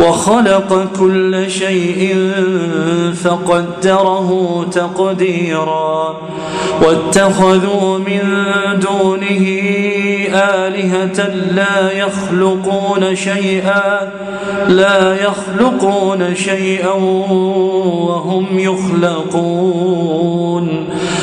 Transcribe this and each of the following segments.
وخلق كل شيء فقدره تقديرا واتخذوا من دونه آلهة لا يخلقون شيئا لا يخلقون شيئا وهم يخلقون.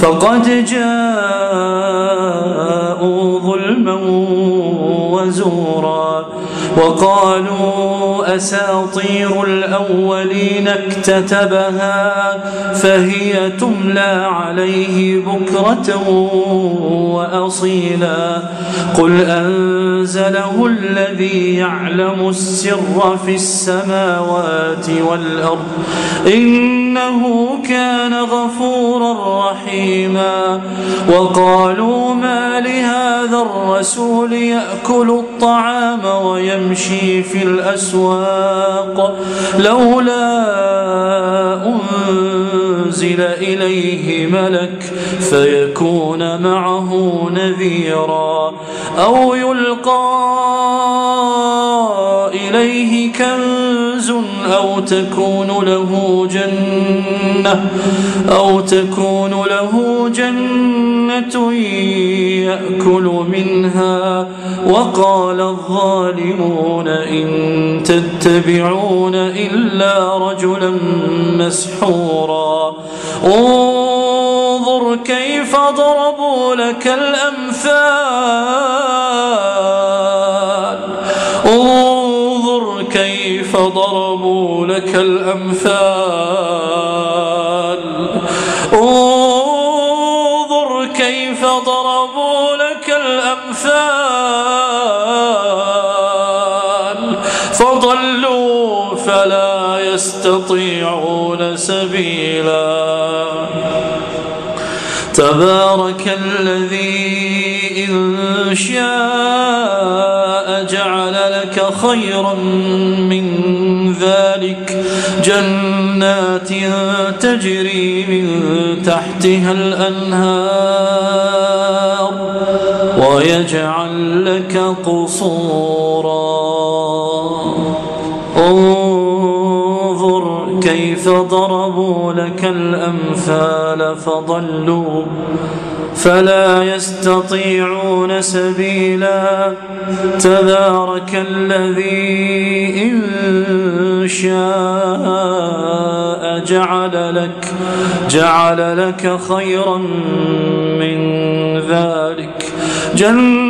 فقد جاءوا ظلما وزورا. وقالوا أساطير الأولين اكتتبها فهي تملى عليه بكرة وأصيلا. قل أنزله الذي يعلم السر في السماوات والأرض إنه كان غفورا رحيما. وقالوا ما لهذا الرسول يأكل الطعام ويمشي في الأسواق لولا أنزل إليه ملك فيكون معه نذيرا أو يلقى إليه كنز أو تكون له جنة أو تكون له جنة يأكل منها وقال الظالمون إن تتبعون إلا رجلا مسحورا انظر كيف ضربوا لك الأمثال لك الأمثال. انظر كيف ضربوا لك الأمثال. فضلوا فلا يستطيعون سبيلا. تبارك الذي إن شاء جعل لك خيرا من ذلك جنات تجري من تحتها الأنهار ويجعل لك قصورا. انظر كيف ضربوا لك الأمثال فضلوا فلا يستطيعون سبيلا. تبارك الذي إن شاء جعل لك جعل لك خيرا من ذلك. جنة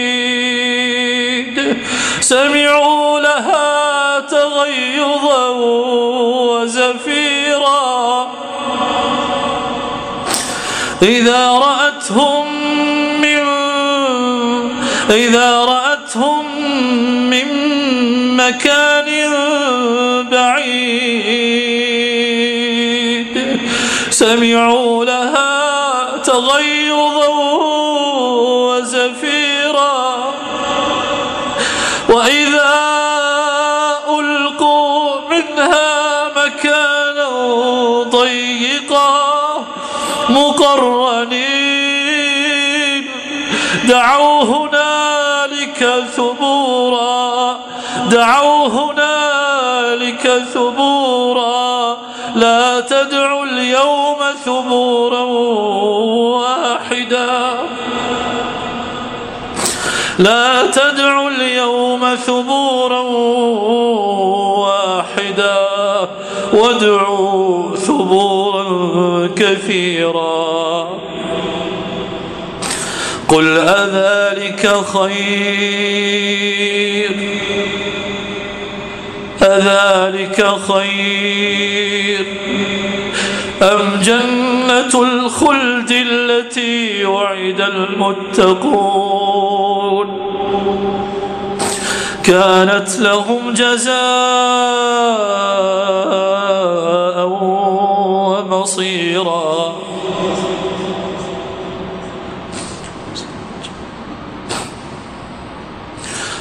سمعوا لها تغيظا وزفيرا. إذا رأتهم من إذا رأتهم من مكان بعيد سمعوا دعوا هنالك ثبورا. دعوا هنالك ثبورا. لا تدعوا اليوم ثبورا واحدا. لا تدعوا اليوم ثبورا واحدا. وادعوا ثبورا كثيرا. قل أذلك خير؟ أذلك خير؟ أم جنة الخلد التي وعد المتقون؟ كانت لهم جزاء ومصيرا.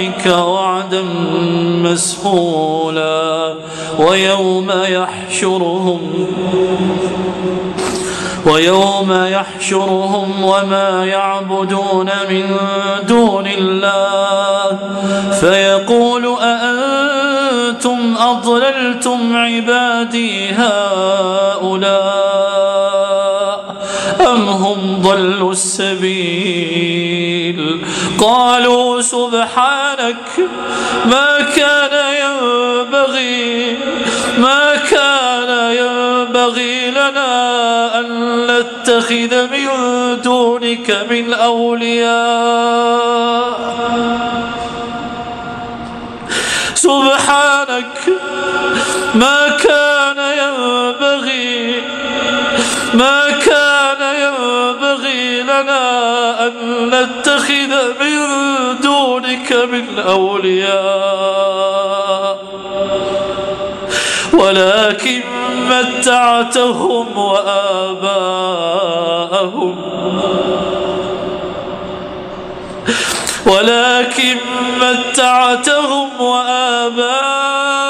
ربك وعدا مسئولا ويوم يحشرهم ويوم يحشرهم وما يعبدون من دون الله فيقول أأنتم أضللتم عبادي هؤلاء أم هم ضلوا السبيل قالوا سبحانك ما كان ينبغي ما كان ينبغي لنا أن نتخذ من دونك من أولياء. سبحانك ما كان ينبغي ما كان أن نتخذ من دونك من أولياء ولكن متعتهم وآباءهم. ولكن متعتهم وآباءهم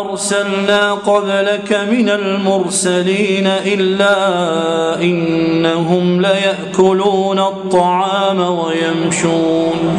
أرسلنا قبلك من المرسلين إلا إنهم ليأكلون الطعام ويمشون.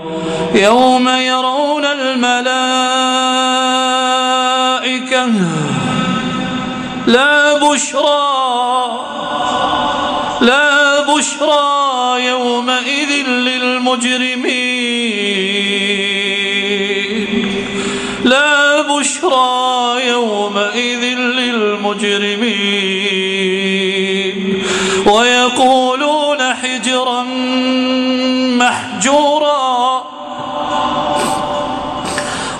يوم يرون الملائكة لا بشرى لا بشرى يومئذ للمجرمين. لا بشرى يومئذ للمجرمين. ويقولون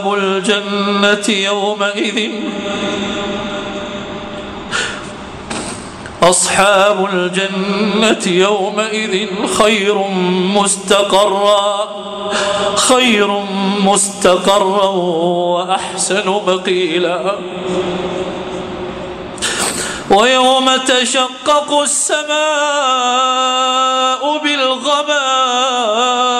أصحاب الجنة يومئذ. أصحاب الجنة يومئذ خير مستقرا خير مستقرا وأحسن مقيلا. ويوم تشقق السماء بالغمام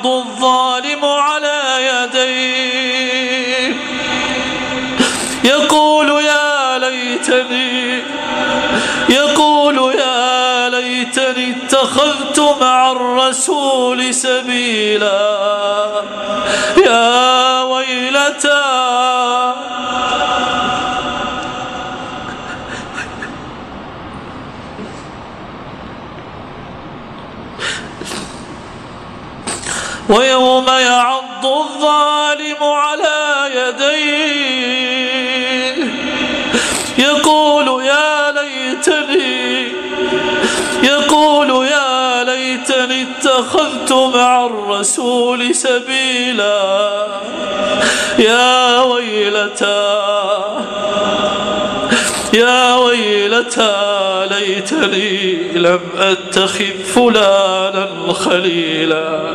يعض الظالم على يديه. يقول يا ليتني يقول يا ليتني اتخذت مع الرسول سبيلا. يا ويلتى ويوم يعض الظالم على يديه. يقول يا ليتني يقول يا ليتني اتخذت مع الرسول سبيلا. يا ويلتى يا ويلتى ليتني لم أتخذ فلانا خليلا.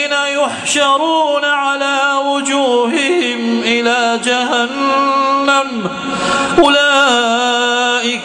يحشرون على وجوههم إلى جهنم.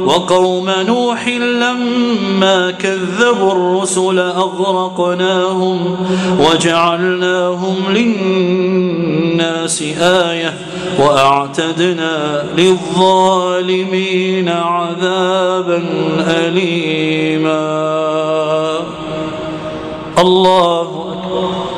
وقوم نوح لما كذبوا الرسل أغرقناهم وجعلناهم للناس آية وأعتدنا للظالمين عذابا أليما. الله أكبر.